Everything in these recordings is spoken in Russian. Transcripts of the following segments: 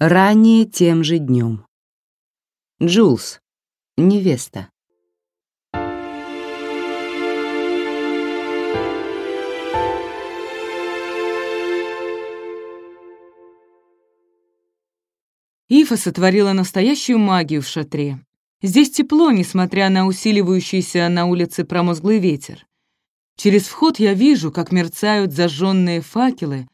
Ранее тем же днем. Джулс. Невеста. Ифа сотворила настоящую магию в шатре. Здесь тепло, несмотря на усиливающийся на улице промозглый ветер. Через вход я вижу, как мерцают зажженные факелы,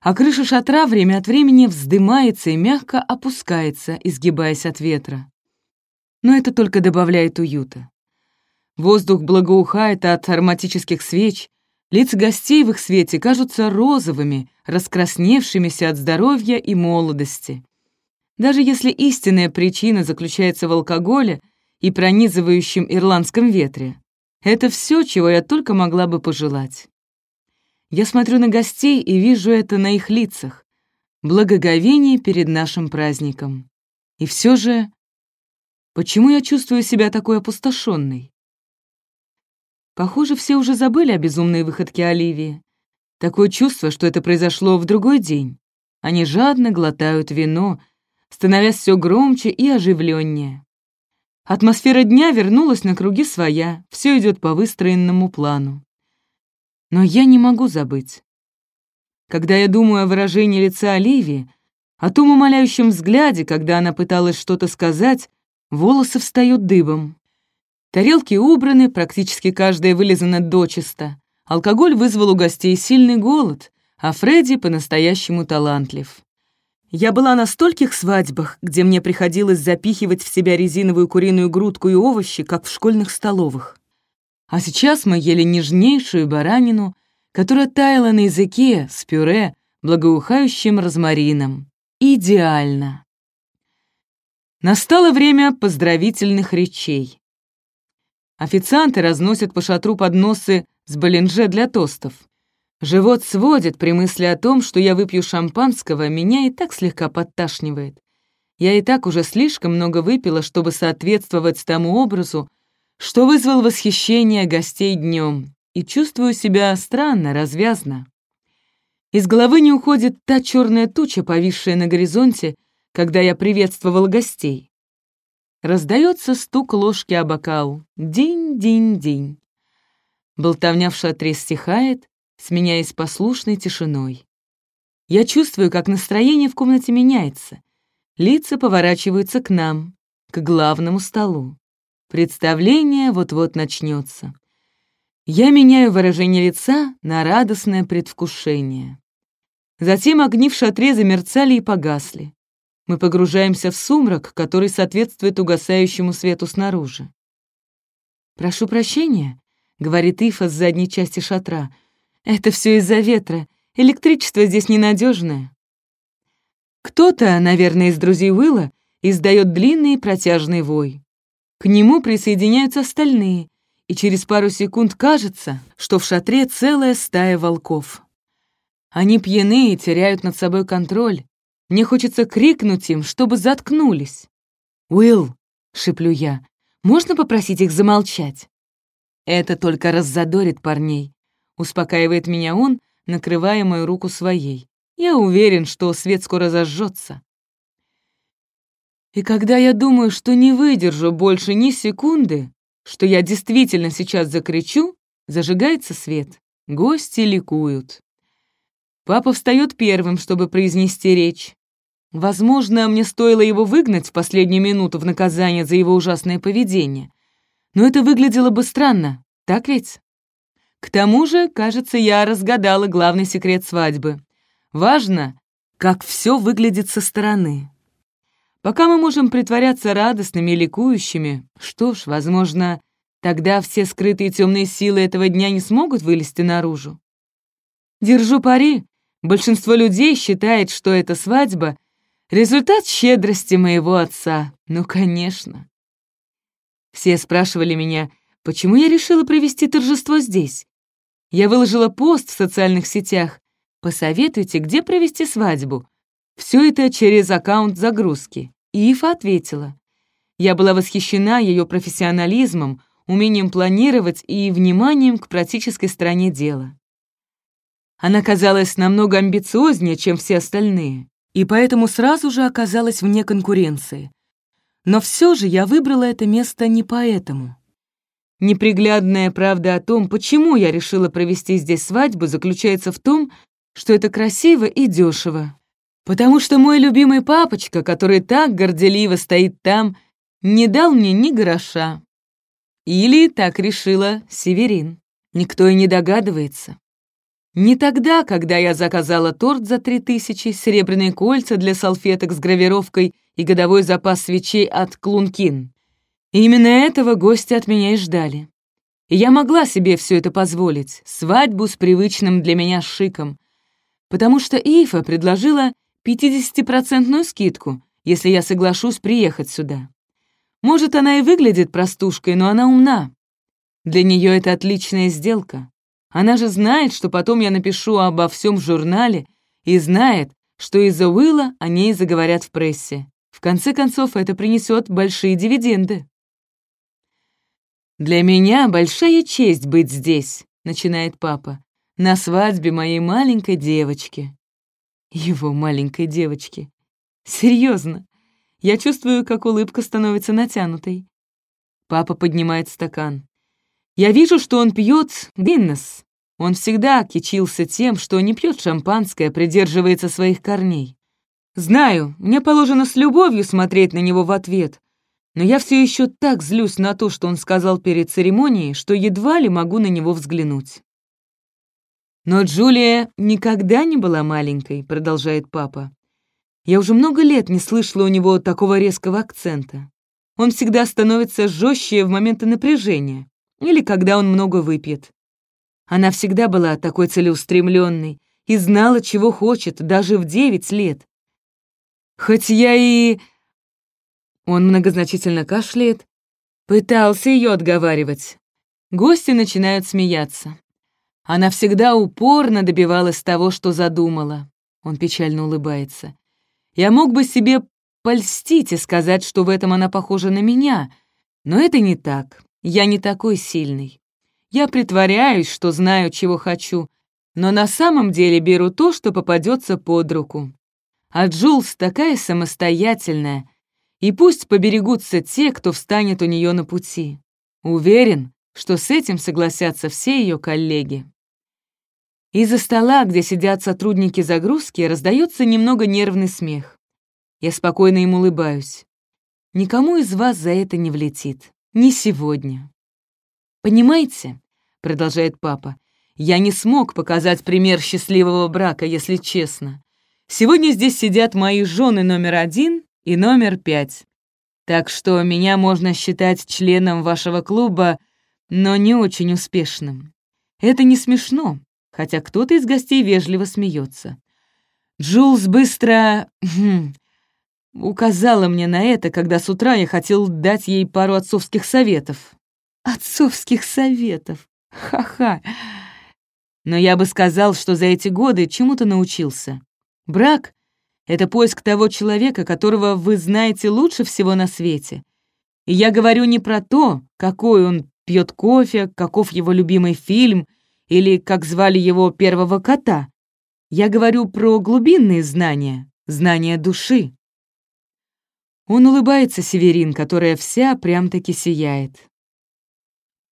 а крыша шатра время от времени вздымается и мягко опускается, изгибаясь от ветра. Но это только добавляет уюта. Воздух благоухает от ароматических свеч, лица гостей в их свете кажутся розовыми, раскрасневшимися от здоровья и молодости. Даже если истинная причина заключается в алкоголе и пронизывающем ирландском ветре, это все, чего я только могла бы пожелать. Я смотрю на гостей и вижу это на их лицах. Благоговение перед нашим праздником. И все же, почему я чувствую себя такой опустошенной? Похоже, все уже забыли о безумной выходке Оливии. Такое чувство, что это произошло в другой день. Они жадно глотают вино, становясь все громче и оживленнее. Атмосфера дня вернулась на круги своя, все идет по выстроенному плану. Но я не могу забыть. Когда я думаю о выражении лица Оливии, о том умоляющем взгляде, когда она пыталась что-то сказать, волосы встают дыбом. Тарелки убраны, практически каждая вылизана дочисто. Алкоголь вызвал у гостей сильный голод, а Фредди по-настоящему талантлив. Я была на стольких свадьбах, где мне приходилось запихивать в себя резиновую куриную грудку и овощи, как в школьных столовых. А сейчас мы ели нежнейшую баранину, которая таяла на языке с пюре, благоухающим розмарином. Идеально. Настало время поздравительных речей. Официанты разносят по шатру подносы с баленже для тостов. Живот сводит при мысли о том, что я выпью шампанского, меня и так слегка подташнивает. Я и так уже слишком много выпила, чтобы соответствовать тому образу, что вызвал восхищение гостей днем, и чувствую себя странно, развязно. Из головы не уходит та черная туча, повисшая на горизонте, когда я приветствовал гостей. Раздается стук ложки о бокал. День-день-день. Болтовня в шатре стихает, сменяясь послушной тишиной. Я чувствую, как настроение в комнате меняется. Лица поворачиваются к нам, к главному столу. Представление вот-вот начнется. Я меняю выражение лица на радостное предвкушение. Затем огни в шатре замерцали и погасли. Мы погружаемся в сумрак, который соответствует угасающему свету снаружи. «Прошу прощения», — говорит Ифа с задней части шатра. «Это все из-за ветра. Электричество здесь ненадежное. Кто-то, наверное, из друзей Уилла, издает длинный протяжный вой. К нему присоединяются остальные, и через пару секунд кажется, что в шатре целая стая волков. Они пьяны и теряют над собой контроль. Мне хочется крикнуть им, чтобы заткнулись. «Уилл!» — шеплю я. «Можно попросить их замолчать?» Это только раззадорит парней. Успокаивает меня он, накрывая мою руку своей. Я уверен, что свет скоро зажжется. И когда я думаю, что не выдержу больше ни секунды, что я действительно сейчас закричу, зажигается свет. Гости ликуют. Папа встает первым, чтобы произнести речь. Возможно, мне стоило его выгнать в последнюю минуту в наказание за его ужасное поведение. Но это выглядело бы странно, так ведь? К тому же, кажется, я разгадала главный секрет свадьбы. Важно, как все выглядит со стороны. Пока мы можем притворяться радостными и ликующими, что ж, возможно, тогда все скрытые темные силы этого дня не смогут вылезти наружу. Держу пари, большинство людей считает, что эта свадьба — результат щедрости моего отца. Ну, конечно. Все спрашивали меня, почему я решила провести торжество здесь. Я выложила пост в социальных сетях. Посоветуйте, где провести свадьбу. Все это через аккаунт загрузки. И Ифа ответила. Я была восхищена ее профессионализмом, умением планировать и вниманием к практической стороне дела. Она казалась намного амбициознее, чем все остальные. и поэтому сразу же оказалась вне конкуренции. Но все же я выбрала это место не поэтому. Неприглядная правда о том, почему я решила провести здесь свадьбу, заключается в том, что это красиво и дешево. Потому что мой любимый папочка, который так горделиво стоит там, не дал мне ни гроша. Или так решила Северин. Никто и не догадывается. Не тогда, когда я заказала торт за три тысячи, серебряные кольца для салфеток с гравировкой и годовой запас свечей от Клункин. именно этого гости от меня и ждали. И я могла себе все это позволить, свадьбу с привычным для меня шиком, потому что Ифа предложила 50-процентную скидку, если я соглашусь приехать сюда. Может, она и выглядит простушкой, но она умна. Для нее это отличная сделка. Она же знает, что потом я напишу обо всем в журнале и знает, что из-за Уилла о ней заговорят в прессе. В конце концов, это принесет большие дивиденды. «Для меня большая честь быть здесь», — начинает папа, «на свадьбе моей маленькой девочки». Его маленькой девочки. Серьезно. Я чувствую, как улыбка становится натянутой. Папа поднимает стакан. Я вижу, что он пьет Гиннес. Он всегда кичился тем, что не пьет шампанское, придерживается своих корней. Знаю, мне положено с любовью смотреть на него в ответ, но я все еще так злюсь на то, что он сказал перед церемонией, что едва ли могу на него взглянуть. «Но Джулия никогда не была маленькой», — продолжает папа. «Я уже много лет не слышала у него такого резкого акцента. Он всегда становится жестче в моменты напряжения или когда он много выпьет. Она всегда была такой целеустремленной и знала, чего хочет, даже в девять лет. Хоть я и... Он многозначительно кашляет, пытался ее отговаривать. Гости начинают смеяться. Она всегда упорно добивалась того, что задумала. Он печально улыбается. Я мог бы себе польстить и сказать, что в этом она похожа на меня, но это не так. Я не такой сильный. Я притворяюсь, что знаю, чего хочу, но на самом деле беру то, что попадется под руку. А Джулс такая самостоятельная, и пусть поберегутся те, кто встанет у нее на пути. Уверен, что с этим согласятся все ее коллеги. Из-за стола, где сидят сотрудники загрузки, раздается немного нервный смех. Я спокойно им улыбаюсь. Никому из вас за это не влетит. Не сегодня. «Понимаете?» — продолжает папа. «Я не смог показать пример счастливого брака, если честно. Сегодня здесь сидят мои жены номер один и номер пять. Так что меня можно считать членом вашего клуба, но не очень успешным. Это не смешно, хотя кто-то из гостей вежливо смеется. Джулс быстро хм, указала мне на это, когда с утра я хотел дать ей пару отцовских советов. Отцовских советов! Ха-ха! Но я бы сказал, что за эти годы чему-то научился. Брак — это поиск того человека, которого вы знаете лучше всего на свете. И я говорю не про то, какой он пьет кофе, каков его любимый фильм или как звали его первого кота. Я говорю про глубинные знания, знания души. Он улыбается Северин, которая вся прям-таки сияет.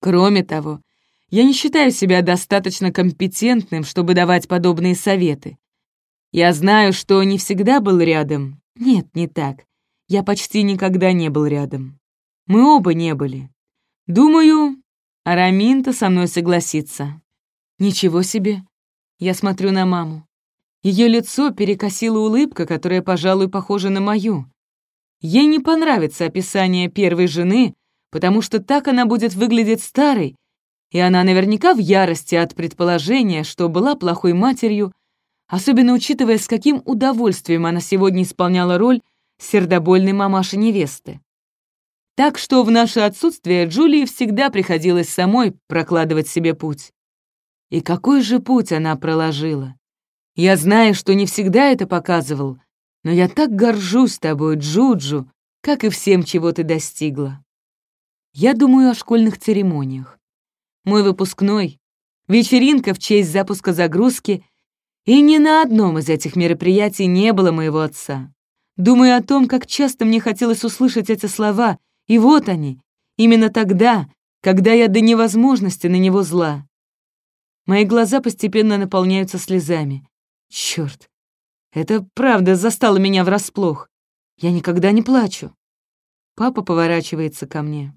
Кроме того, я не считаю себя достаточно компетентным, чтобы давать подобные советы. Я знаю, что не всегда был рядом. Нет, не так. Я почти никогда не был рядом. Мы оба не были. Думаю, Араминта со мной согласится. Ничего себе. Я смотрю на маму. Ее лицо перекосила улыбка, которая, пожалуй, похожа на мою. Ей не понравится описание первой жены, потому что так она будет выглядеть старой, и она наверняка в ярости от предположения, что была плохой матерью, особенно учитывая, с каким удовольствием она сегодня исполняла роль сердобольной мамаши невесты. Так что в наше отсутствие Джулии всегда приходилось самой прокладывать себе путь. И какой же путь она проложила? Я знаю, что не всегда это показывал, но я так горжусь тобой, Джуджу, как и всем, чего ты достигла. Я думаю о школьных церемониях. Мой выпускной, вечеринка в честь запуска загрузки И ни на одном из этих мероприятий не было моего отца. Думаю о том, как часто мне хотелось услышать эти слова, и вот они, именно тогда, когда я до невозможности на него зла. Мои глаза постепенно наполняются слезами. Черт, это правда застало меня врасплох. Я никогда не плачу. Папа поворачивается ко мне.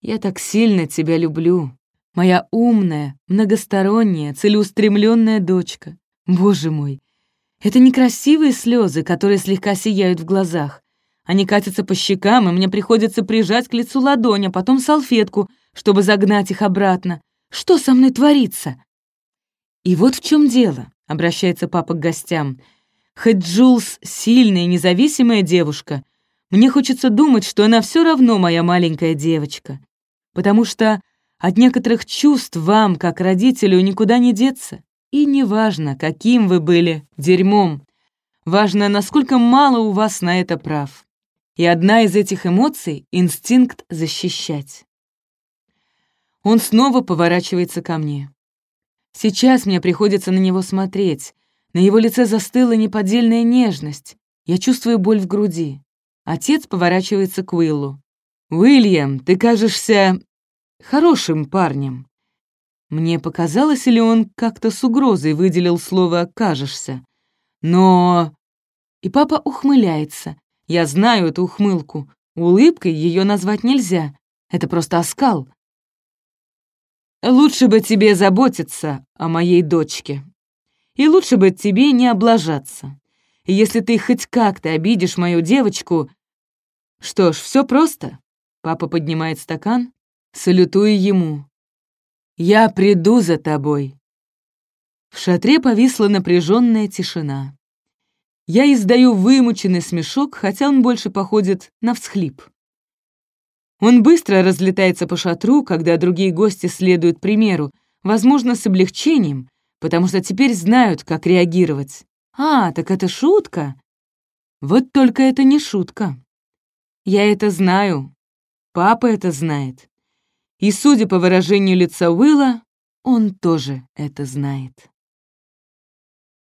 Я так сильно тебя люблю. Моя умная, многосторонняя, целеустремленная дочка. Боже мой, это некрасивые слезы, которые слегка сияют в глазах. Они катятся по щекам, и мне приходится прижать к лицу ладонь, а потом салфетку, чтобы загнать их обратно. Что со мной творится? И вот в чем дело, обращается папа к гостям. Хоть Джулс сильная и независимая девушка, мне хочется думать, что она все равно моя маленькая девочка. Потому что от некоторых чувств вам, как родителю, никуда не деться. И неважно, каким вы были дерьмом. Важно, насколько мало у вас на это прав. И одна из этих эмоций — инстинкт защищать. Он снова поворачивается ко мне. Сейчас мне приходится на него смотреть. На его лице застыла неподдельная нежность. Я чувствую боль в груди. Отец поворачивается к Уиллу. «Уильям, ты кажешься хорошим парнем». Мне показалось, или он как-то с угрозой выделил слово «кажешься». Но... И папа ухмыляется. Я знаю эту ухмылку. Улыбкой ее назвать нельзя. Это просто оскал. Лучше бы тебе заботиться о моей дочке. И лучше бы тебе не облажаться. Если ты хоть как-то обидишь мою девочку... Что ж, все просто. Папа поднимает стакан, салютуя ему. «Я приду за тобой». В шатре повисла напряженная тишина. Я издаю вымученный смешок, хотя он больше походит на всхлип. Он быстро разлетается по шатру, когда другие гости следуют примеру, возможно, с облегчением, потому что теперь знают, как реагировать. «А, так это шутка?» Вот только это не шутка. Я это знаю. Папа это знает. И, судя по выражению лица Уилла, он тоже это знает.